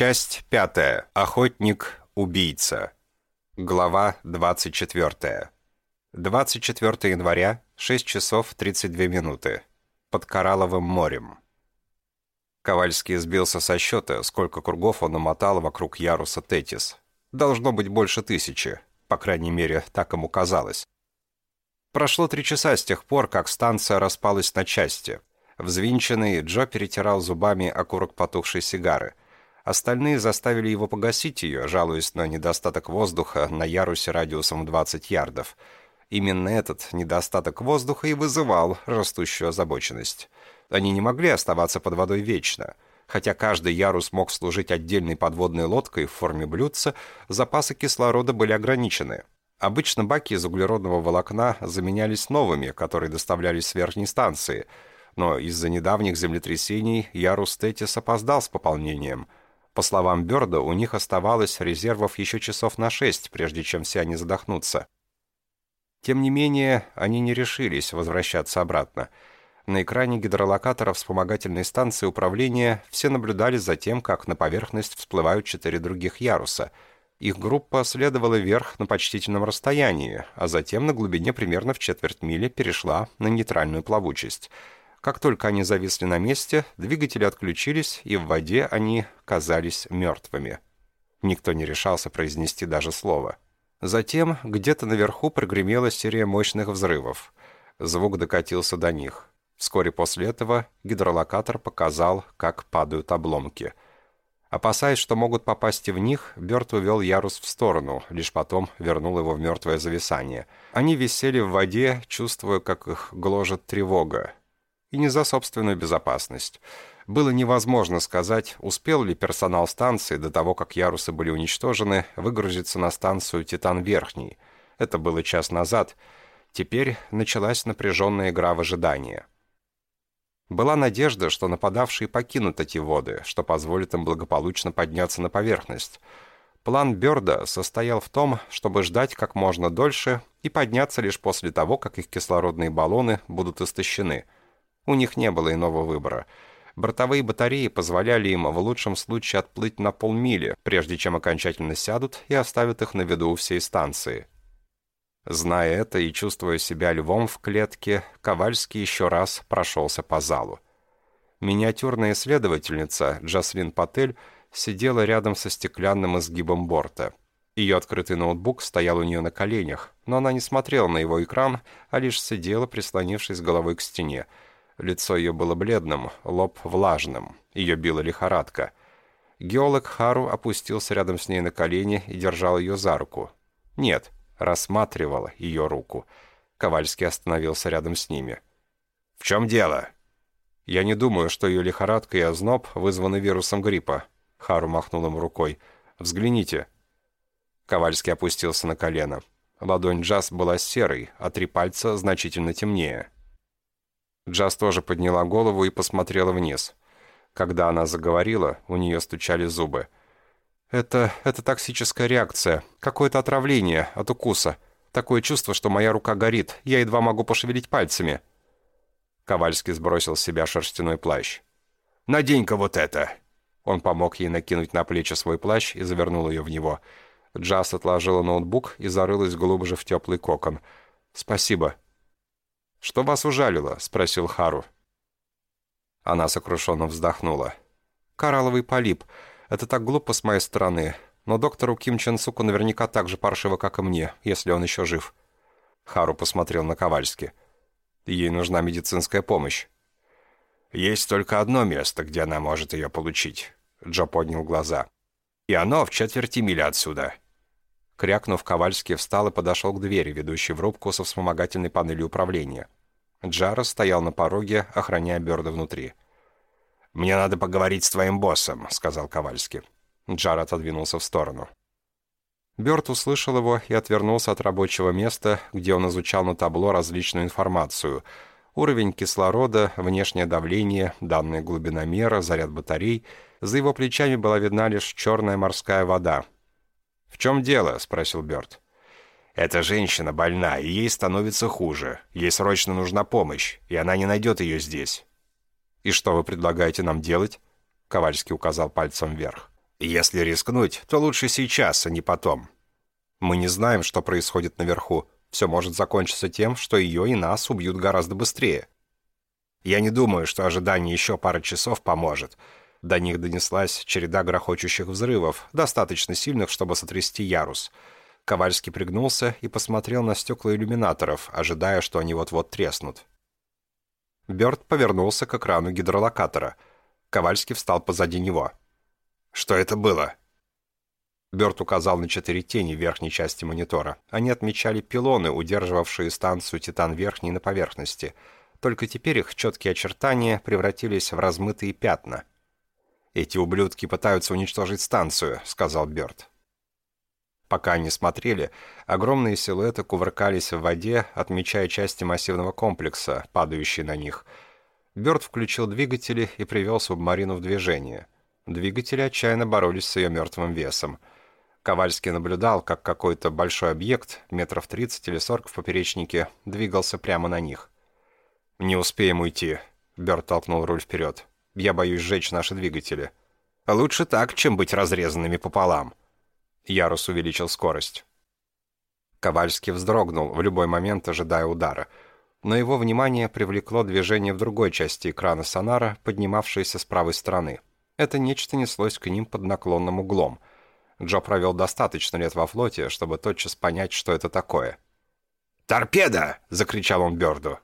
Часть пятая. Охотник-убийца. Глава 24. 24 января, 6 часов 32 минуты. Под Коралловым морем. Ковальский сбился со счета, сколько кругов он намотал вокруг яруса Тетис. Должно быть больше тысячи. По крайней мере, так ему казалось. Прошло три часа с тех пор, как станция распалась на части. Взвинченный, Джо перетирал зубами окурок потухшей сигары. Остальные заставили его погасить ее, жалуясь на недостаток воздуха на ярусе радиусом 20 ярдов. Именно этот недостаток воздуха и вызывал растущую озабоченность. Они не могли оставаться под водой вечно. Хотя каждый ярус мог служить отдельной подводной лодкой в форме блюдца, запасы кислорода были ограничены. Обычно баки из углеродного волокна заменялись новыми, которые доставлялись с верхней станции – но из-за недавних землетрясений ярус Тетис опоздал с пополнением. По словам Бёрда, у них оставалось резервов еще часов на шесть, прежде чем все они задохнутся. Тем не менее, они не решились возвращаться обратно. На экране гидролокатора вспомогательной станции управления все наблюдали за тем, как на поверхность всплывают четыре других яруса. Их группа следовала вверх на почтительном расстоянии, а затем на глубине примерно в четверть мили перешла на нейтральную плавучесть – как только они зависли на месте, двигатели отключились, и в воде они казались мертвыми. Никто не решался произнести даже слово. Затем где-то наверху прогремела серия мощных взрывов. Звук докатился до них. Вскоре после этого гидролокатор показал, как падают обломки. Опасаясь, что могут попасть и в них, Бёрд увел ярус в сторону, лишь потом вернул его в мертвое зависание. Они висели в воде, чувствуя, как их гложет тревога и не за собственную безопасность. Было невозможно сказать, успел ли персонал станции до того, как ярусы были уничтожены, выгрузиться на станцию «Титан-Верхний». Это было час назад. Теперь началась напряженная игра в ожидании. Была надежда, что нападавшие покинут эти воды, что позволит им благополучно подняться на поверхность. План Бёрда состоял в том, чтобы ждать как можно дольше и подняться лишь после того, как их кислородные баллоны будут истощены – у них не было иного выбора. Бортовые батареи позволяли им в лучшем случае отплыть на полмили, прежде чем окончательно сядут и оставят их на виду у всей станции. Зная это и чувствуя себя львом в клетке, Ковальский еще раз прошелся по залу. Миниатюрная исследовательница Джаслин Патель сидела рядом со стеклянным изгибом борта. Ее открытый ноутбук стоял у нее на коленях, но она не смотрела на его экран, а лишь сидела, прислонившись головой к стене, Лицо ее было бледным, лоб влажным. Ее била лихорадка. Геолог Хару опустился рядом с ней на колени и держал ее за руку. Нет, рассматривал ее руку. Ковальский остановился рядом с ними. «В чем дело?» «Я не думаю, что ее лихорадка и озноб вызваны вирусом гриппа». Хару махнул им рукой. «Взгляните». Ковальский опустился на колено. Ладонь Джаз была серой, а три пальца значительно темнее. Джаз тоже подняла голову и посмотрела вниз. Когда она заговорила, у нее стучали зубы. «Это... это токсическая реакция. Какое-то отравление от укуса. Такое чувство, что моя рука горит. Я едва могу пошевелить пальцами». Ковальский сбросил с себя шерстяной плащ. «Надень-ка вот это!» Он помог ей накинуть на плечи свой плащ и завернул ее в него. Джаз отложила ноутбук и зарылась глубже в теплый кокон. «Спасибо», «Что вас ужалило?» — спросил Хару. Она сокрушенно вздохнула. «Коралловый полип. Это так глупо с моей стороны. Но доктору Ким Чен Суку наверняка так же паршиво, как и мне, если он еще жив». Хару посмотрел на Ковальски. «Ей нужна медицинская помощь». «Есть только одно место, где она может ее получить», — Джо поднял глаза. «И оно в четверти мили отсюда. Крякнув, Ковальский встал и подошел к двери, ведущей в рубку со вспомогательной панелью управления. Джара стоял на пороге, охраняя Бёрда внутри. «Мне надо поговорить с твоим боссом», — сказал Ковальский. Джар отодвинулся в сторону. Бёрд услышал его и отвернулся от рабочего места, где он изучал на табло различную информацию. Уровень кислорода, внешнее давление, данные глубиномера, заряд батарей. За его плечами была видна лишь черная морская вода — «В чем дело?» — спросил Бёрд. «Эта женщина больна, и ей становится хуже. Ей срочно нужна помощь, и она не найдет ее здесь». «И что вы предлагаете нам делать?» Ковальский указал пальцем вверх. Если рискнуть, то лучше сейчас, а не потом. Мы не знаем, что происходит наверху. Все может закончиться тем, что ее и нас убьют гораздо быстрее. Я не думаю, что ожидание еще пары часов поможет. До них донеслась череда грохочущих взрывов, достаточно сильных, чтобы сотрясти ярус. Ковальский пригнулся и посмотрел на стекла иллюминаторов, ожидая, что они вот-вот треснут. Бёрд повернулся к экрану гидролокатора. Ковальский встал позади него. «Что это было?» Бёрд указал на четыре тени в верхней части монитора. Они отмечали пилоны, удерживавшие станцию «Титан-Верхний» на поверхности. Только теперь их четкие очертания превратились в размытые пятна. «Эти ублюдки пытаются уничтожить станцию», — сказал Бёрд. Пока они смотрели, огромные силуэты кувыркались в воде, отмечая части массивного комплекса, падающие на них. Бёрд включил двигатели и привел субмарину в движение. Двигатели отчаянно боролись с ее мертвым весом. Ковальский наблюдал, как какой-то большой объект, метров 30 или 40 в поперечнике, двигался прямо на них. «Не успеем уйти», — Бёрд толкнул руль вперед. Я боюсь сжечь наши двигатели. Лучше так, чем быть разрезанными пополам. Ярус увеличил скорость. Ковальский вздрогнул, в любой момент ожидая удара. Но его внимание привлекло движение в другой части экрана сонара, поднимавшееся с правой стороны. Это нечто неслось к ним под наклонным углом. Джо провел достаточно лет во флоте, чтобы тотчас понять, что это такое. «Торпеда!» — закричал он Бёрду.